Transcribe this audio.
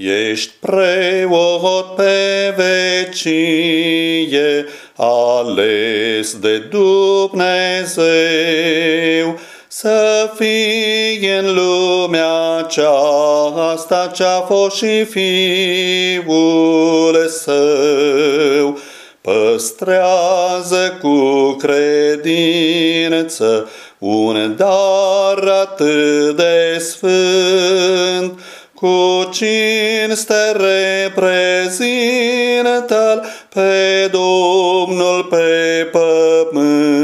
Ești preot pe vecie, ales de Dumnezeu, să fie în lumea aceasta ce-a fost și Fiul Său. Păstrează cu credință un dar atât de sfânt, cu cinste reprezintă pe Domnul pe pământ.